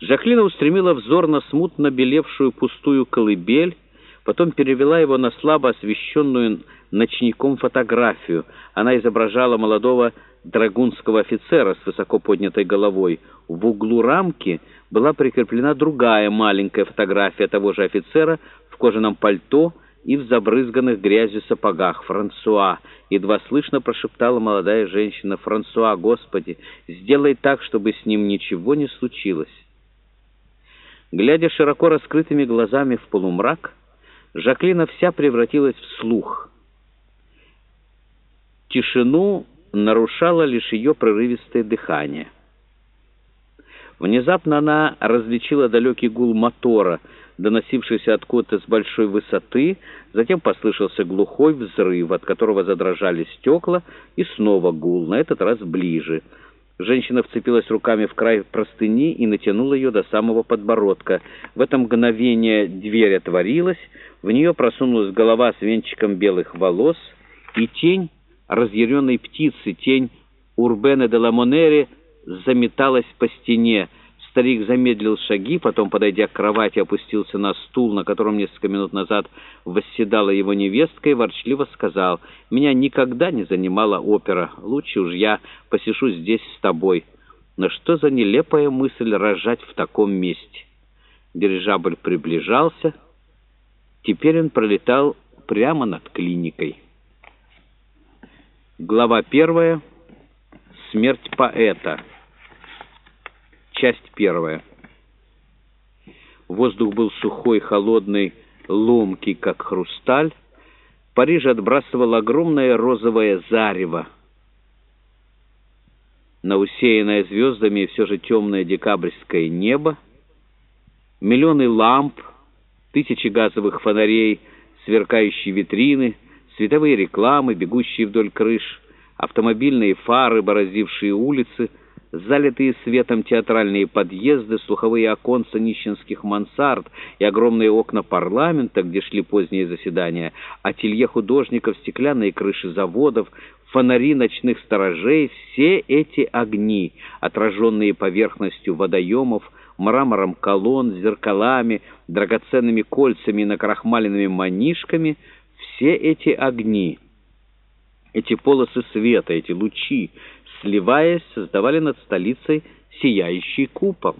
Жаклина устремила взор на смутно белевшую пустую колыбель, потом перевела его на слабо освещенную ночником фотографию. Она изображала молодого драгунского офицера с высоко поднятой головой. В углу рамки была прикреплена другая маленькая фотография того же офицера в кожаном пальто и в забрызганных грязью сапогах. «Франсуа!» — едва слышно прошептала молодая женщина. «Франсуа, Господи, сделай так, чтобы с ним ничего не случилось!» Глядя широко раскрытыми глазами в полумрак, Жаклина вся превратилась в слух. Тишину нарушало лишь ее прерывистое дыхание. Внезапно она различила далекий гул мотора, доносившийся откуда-то с большой высоты, затем послышался глухой взрыв, от которого задрожали стекла, и снова гул, на этот раз ближе — Женщина вцепилась руками в край простыни и натянула ее до самого подбородка. В это мгновение дверь отворилась, в нее просунулась голова с венчиком белых волос, и тень разъяренной птицы, тень Урбена де Ламонери, заметалась по стене. Старик замедлил шаги, потом, подойдя к кровати, опустился на стул, на котором несколько минут назад восседала его невестка, и ворчливо сказал, «Меня никогда не занимала опера. Лучше уж я посижу здесь с тобой». Но что за нелепая мысль рожать в таком месте? Дирижабль приближался. Теперь он пролетал прямо над клиникой. Глава первая. Смерть поэта. Часть первая. Воздух был сухой, холодный, ломкий, как хрусталь. Париж отбрасывал огромное розовое зарево. На усеянное звездами все же темное декабрьское небо, миллионы ламп, тысячи газовых фонарей, сверкающие витрины, световые рекламы, бегущие вдоль крыш, автомобильные фары, бороздившие улицы — залитые светом театральные подъезды, слуховые оконца нищенских мансард и огромные окна парламента, где шли поздние заседания, ателье художников, стеклянные крыши заводов, фонари ночных сторожей, все эти огни, отраженные поверхностью водоемов, мрамором колонн, зеркалами, драгоценными кольцами и накрахмаленными манишками, все эти огни, эти полосы света, эти лучи, сливаясь, создавали над столицей сияющий купол.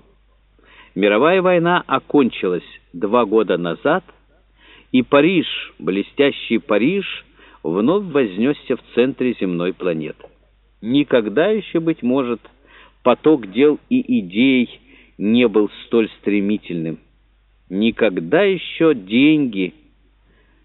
Мировая война окончилась два года назад, и Париж, блестящий Париж, вновь вознесся в центре земной планеты. Никогда еще, быть может, поток дел и идей не был столь стремительным. Никогда еще деньги –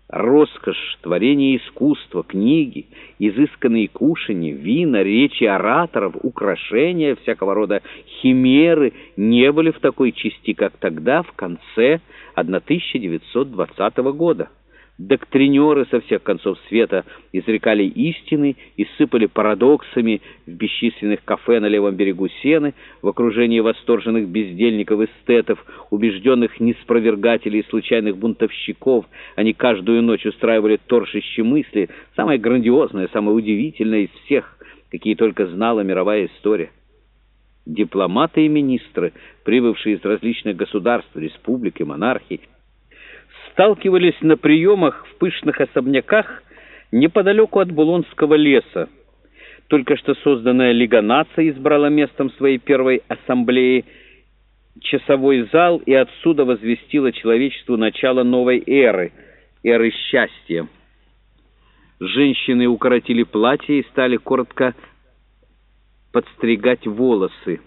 Роскошь, творение искусства, книги, изысканные кушанья, вина, речи ораторов, украшения, всякого рода химеры не были в такой части, как тогда, в конце 1920 года. Доктринеры со всех концов света изрекали истины и сыпали парадоксами в бесчисленных кафе на левом берегу Сены, в окружении восторженных бездельников-эстетов, убежденных неспровергателей случайных бунтовщиков. Они каждую ночь устраивали торжище мысли, самое грандиозное, самое удивительное из всех, какие только знала мировая история. Дипломаты и министры, прибывшие из различных государств, республик и монархий, сталкивались на приемах в пышных особняках неподалеку от Булонского леса. Только что созданная Лига наций избрала местом своей первой ассамблеи часовой зал и отсюда возвестила человечеству начало новой эры, эры счастья. Женщины укоротили платья и стали коротко подстригать волосы.